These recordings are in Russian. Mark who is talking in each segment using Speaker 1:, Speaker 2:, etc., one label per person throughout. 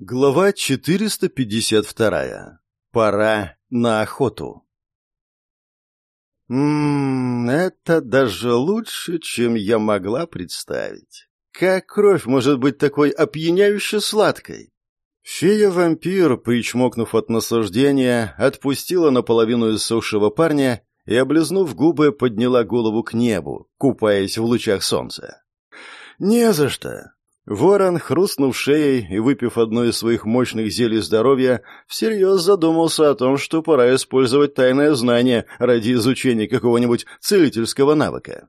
Speaker 1: Глава 452. Пора на охоту. Ммм, это даже лучше, чем я могла представить. Как кровь может быть такой опьяняюще сладкой? Фея-вампир, причмокнув от наслаждения, отпустила наполовину иссохшего парня и, облизнув губы, подняла голову к небу, купаясь в лучах солнца. «Не за что. Ворон, хрустнув шеей и выпив одно из своих мощных зелий здоровья, всерьез задумался о том, что пора использовать тайное знание ради изучения какого-нибудь целительского навыка.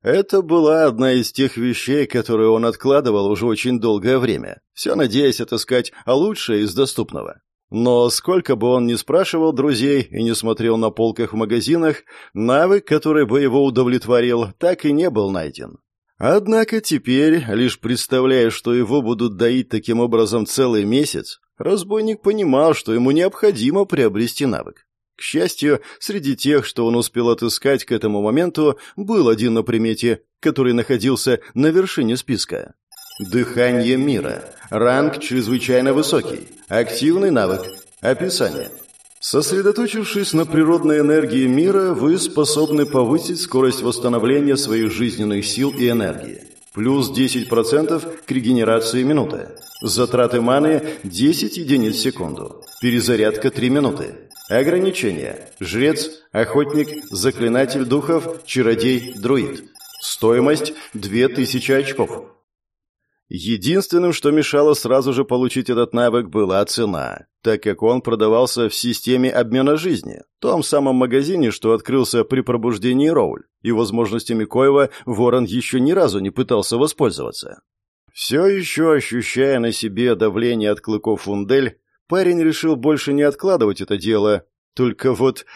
Speaker 1: Это была одна из тех вещей, которые он откладывал уже очень долгое время, все надеясь отыскать лучшее из доступного. Но сколько бы он ни спрашивал друзей и не смотрел на полках в магазинах, навык, который бы его удовлетворил, так и не был найден. Однако теперь, лишь представляя, что его будут доить таким образом целый месяц, разбойник понимал, что ему необходимо приобрести навык. К счастью, среди тех, что он успел отыскать к этому моменту, был один на примете, который находился на вершине списка. Дыхание мира. Ранг чрезвычайно высокий. Активный навык. Описание. Сосредоточившись на природной энергии мира, вы способны повысить скорость восстановления своих жизненных сил и энергии. Плюс 10% к регенерации минуты. Затраты маны 10 единиц в секунду. Перезарядка 3 минуты. Ограничения. Жрец, охотник, заклинатель духов, чародей, друид. Стоимость 2000 очков. Единственным, что мешало сразу же получить этот навык, была цена, так как он продавался в системе обмена жизни, том самом магазине, что открылся при пробуждении Роуль, и возможностями коего Ворон еще ни разу не пытался воспользоваться. Все еще ощущая на себе давление от клыков Фундель, парень решил больше не откладывать это дело, только вот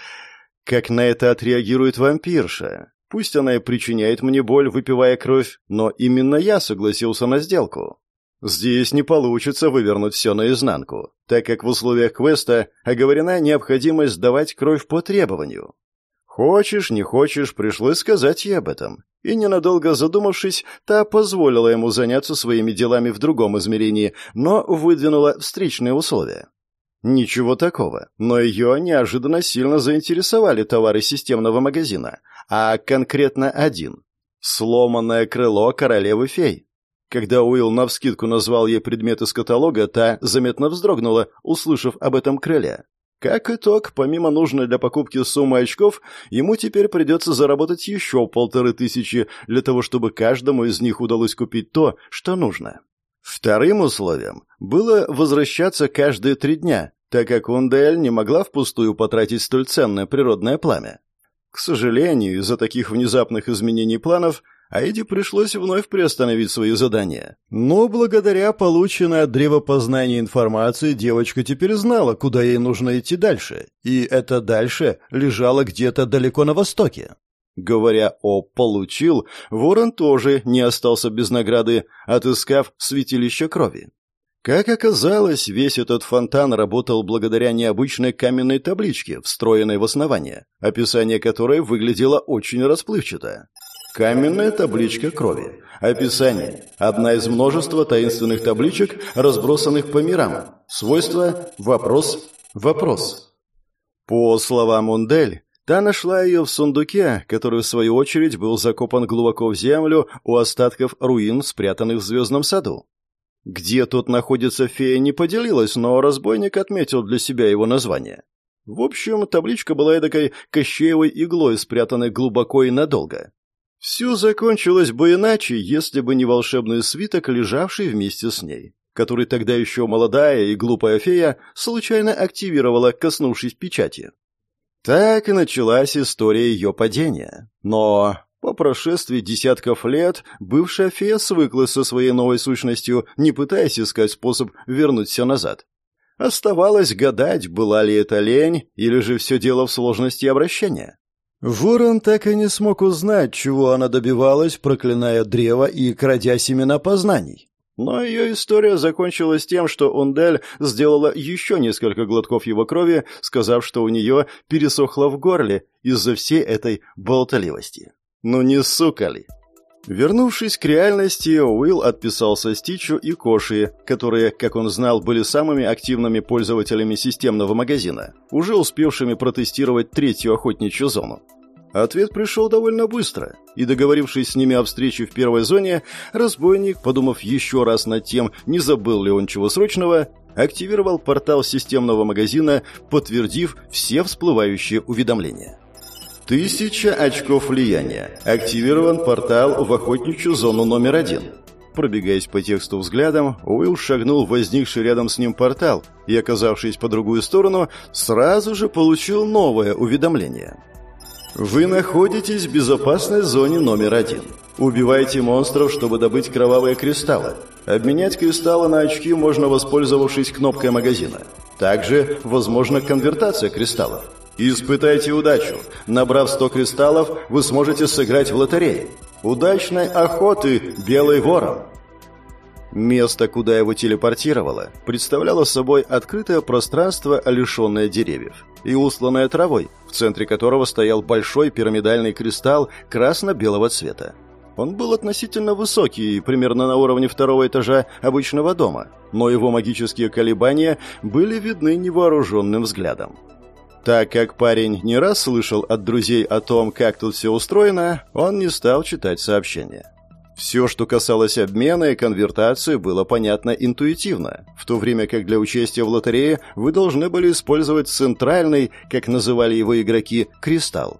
Speaker 1: как на это отреагирует вампирша? Пусть она и причиняет мне боль, выпивая кровь, но именно я согласился на сделку. Здесь не получится вывернуть все наизнанку, так как в условиях квеста оговорена необходимость сдавать кровь по требованию. Хочешь, не хочешь, пришлось сказать ей об этом. И ненадолго задумавшись, та позволила ему заняться своими делами в другом измерении, но выдвинула встречные условия. Ничего такого, но ее неожиданно сильно заинтересовали товары системного магазина, а конкретно один — сломанное крыло королевы-фей. Когда Уилл навскидку назвал ей предмет из каталога, та заметно вздрогнула, услышав об этом крыле. Как итог, помимо нужной для покупки суммы очков, ему теперь придется заработать еще полторы тысячи для того, чтобы каждому из них удалось купить то, что нужно. Вторым условием было возвращаться каждые три дня, так как Ундель не могла впустую потратить столь ценное природное пламя. К сожалению, из-за таких внезапных изменений планов Аиде пришлось вновь приостановить свои задания. Но благодаря полученной от древа информации девочка теперь знала, куда ей нужно идти дальше, и это дальше лежало где-то далеко на востоке. Говоря о «получил», Ворон тоже не остался без награды, отыскав святилище крови. Как оказалось, весь этот фонтан работал благодаря необычной каменной табличке, встроенной в основание, описание которой выглядело очень расплывчато. Каменная табличка крови. Описание. Одна из множества таинственных табличек, разбросанных по мирам. Свойства. Вопрос. Вопрос. По словам Мундель, Та нашла ее в сундуке, который, в свою очередь, был закопан глубоко в землю у остатков руин, спрятанных в звездном саду. Где тут находится фея, не поделилась, но разбойник отметил для себя его название. В общем, табличка была эдакой кощеевой иглой, спрятанной глубоко и надолго. Все закончилось бы иначе, если бы не волшебный свиток, лежавший вместе с ней, который тогда еще молодая и глупая фея случайно активировала, коснувшись печати. Так и началась история ее падения. Но по прошествии десятков лет бывшая фея свыклась со своей новой сущностью, не пытаясь искать способ вернуть все назад. Оставалось гадать, была ли это лень, или же все дело в сложности обращения. Ворон так и не смог узнать, чего она добивалась, проклиная древо и крадя семена познаний. Но ее история закончилась тем, что Ундель сделала еще несколько глотков его крови, сказав, что у нее пересохло в горле из-за всей этой болтливости. Ну не сука ли? Вернувшись к реальности, Уилл отписался Стичу и Коши, которые, как он знал, были самыми активными пользователями системного магазина, уже успевшими протестировать третью охотничью зону. Ответ пришел довольно быстро, и, договорившись с ними о встрече в первой зоне, разбойник, подумав еще раз над тем, не забыл ли он чего срочного, активировал портал системного магазина, подтвердив все всплывающие уведомления. Тысяча очков влияния. Активирован портал в охотничью зону номер один. Пробегаясь по тексту взглядом, Уилл шагнул в возникший рядом с ним портал и, оказавшись по другую сторону, сразу же получил новое уведомление. Вы находитесь в безопасной зоне номер один. Убивайте монстров, чтобы добыть кровавые кристаллы. Обменять кристаллы на очки можно, воспользовавшись кнопкой магазина. Также возможна конвертация кристаллов. Испытайте удачу. Набрав 100 кристаллов, вы сможете сыграть в лотерее. Удачной охоты, Белый Ворон! Место, куда его телепортировало, представляло собой открытое пространство, лишенное деревьев, и усланное травой, в центре которого стоял большой пирамидальный кристалл красно-белого цвета. Он был относительно высокий, примерно на уровне второго этажа обычного дома, но его магические колебания были видны невооруженным взглядом. Так как парень не раз слышал от друзей о том, как тут все устроено, он не стал читать сообщения. Все, что касалось обмена и конвертации, было понятно интуитивно, в то время как для участия в лотерее вы должны были использовать центральный, как называли его игроки, кристалл.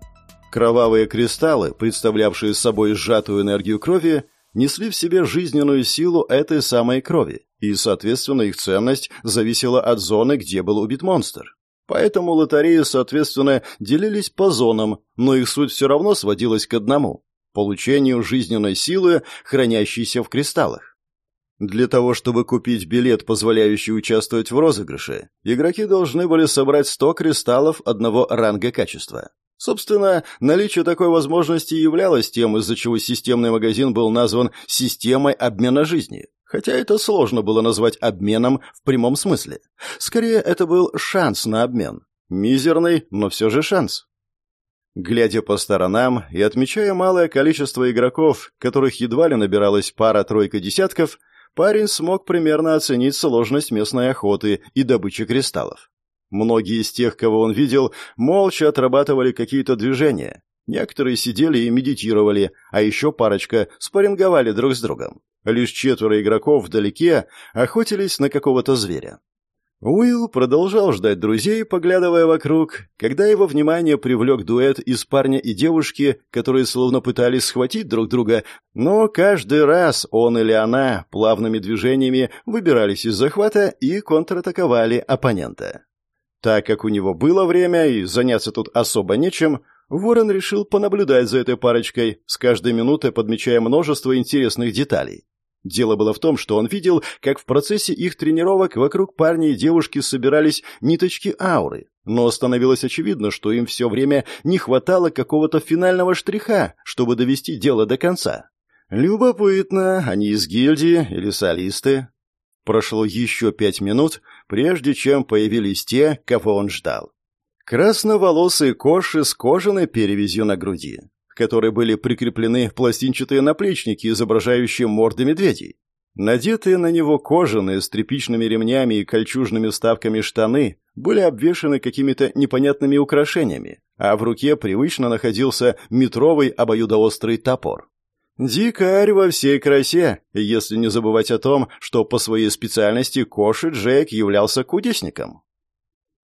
Speaker 1: Кровавые кристаллы, представлявшие собой сжатую энергию крови, несли в себе жизненную силу этой самой крови, и, соответственно, их ценность зависела от зоны, где был убит монстр. Поэтому лотереи, соответственно, делились по зонам, но их суть все равно сводилась к одному – получению жизненной силы, хранящейся в кристаллах. Для того, чтобы купить билет, позволяющий участвовать в розыгрыше, игроки должны были собрать 100 кристаллов одного ранга качества. Собственно, наличие такой возможности являлось тем, из-за чего системный магазин был назван «системой обмена жизни», Хотя это сложно было назвать обменом в прямом смысле. Скорее, это был шанс на обмен. Мизерный, но все же шанс. Глядя по сторонам и отмечая малое количество игроков, которых едва ли набиралась пара-тройка десятков, парень смог примерно оценить сложность местной охоты и добычи кристаллов. Многие из тех, кого он видел, молча отрабатывали какие-то движения. Некоторые сидели и медитировали, а еще парочка спарринговали друг с другом. Лишь четверо игроков вдалеке охотились на какого-то зверя. Уилл продолжал ждать друзей, поглядывая вокруг, когда его внимание привлек дуэт из парня и девушки, которые словно пытались схватить друг друга, но каждый раз он или она плавными движениями выбирались из захвата и контратаковали оппонента. Так как у него было время и заняться тут особо нечем, Ворон решил понаблюдать за этой парочкой, с каждой минутой подмечая множество интересных деталей. Дело было в том, что он видел, как в процессе их тренировок вокруг парня и девушки собирались ниточки ауры, но становилось очевидно, что им все время не хватало какого-то финального штриха, чтобы довести дело до конца. Любопытно, они из гильдии или солисты? Прошло еще пять минут, прежде чем появились те, кого он ждал. Красноволосые коши с кожаной перевязью на груди к которой были прикреплены пластинчатые наплечники, изображающие морды медведей. Надетые на него кожаные с тряпичными ремнями и кольчужными вставками штаны были обвешаны какими-то непонятными украшениями, а в руке привычно находился метровый обоюдоострый топор. Дикарь во всей красе, если не забывать о том, что по своей специальности Коши Джек являлся кудесником.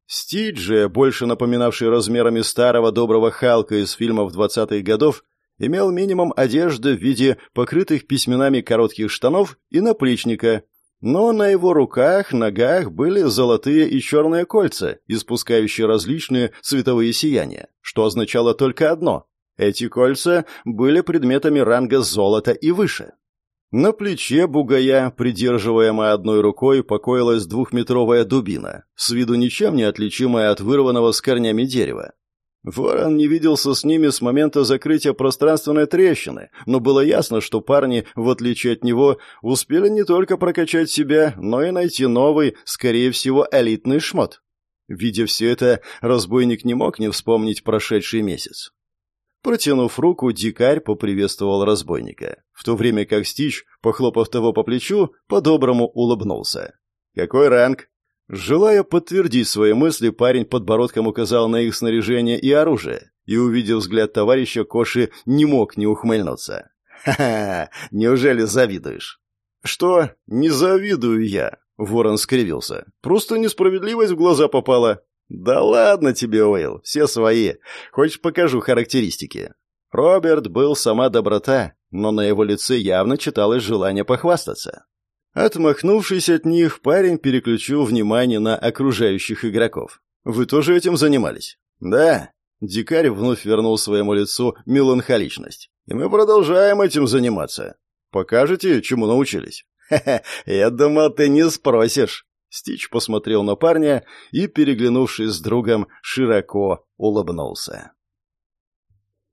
Speaker 1: Стич же, больше напоминавший размерами старого доброго Халка из фильмов 20-х годов, имел минимум одежды в виде покрытых письменами коротких штанов и наплечника, но на его руках, ногах были золотые и черные кольца, испускающие различные цветовые сияния, что означало только одно – эти кольца были предметами ранга золота и выше. На плече бугая, придерживаемая одной рукой, покоилась двухметровая дубина, с виду ничем не отличимая от вырванного с корнями дерева. Ворон не виделся с ними с момента закрытия пространственной трещины, но было ясно, что парни, в отличие от него, успели не только прокачать себя, но и найти новый, скорее всего, элитный шмот. Видя все это, разбойник не мог не вспомнить прошедший месяц. Протянув руку, дикарь поприветствовал разбойника, в то время как Стич, похлопав того по плечу, по-доброму улыбнулся. «Какой ранг?» Желая подтвердить свои мысли, парень подбородком указал на их снаряжение и оружие, и, увидев взгляд товарища, Коши не мог не ухмыльнуться. «Ха-ха! Неужели завидуешь?» «Что? Не завидую я!» — Ворон скривился. «Просто несправедливость в глаза попала. «Да ладно тебе, Уилл, все свои. Хочешь, покажу характеристики?» Роберт был сама доброта, но на его лице явно читалось желание похвастаться. Отмахнувшись от них, парень переключил внимание на окружающих игроков. «Вы тоже этим занимались?» «Да». Дикарь вновь вернул своему лицу меланхоличность. «И мы продолжаем этим заниматься. Покажете, чему научились?» «Ха-ха, я думал, ты не спросишь». Стич посмотрел на парня и, переглянувшись с другом, широко улыбнулся.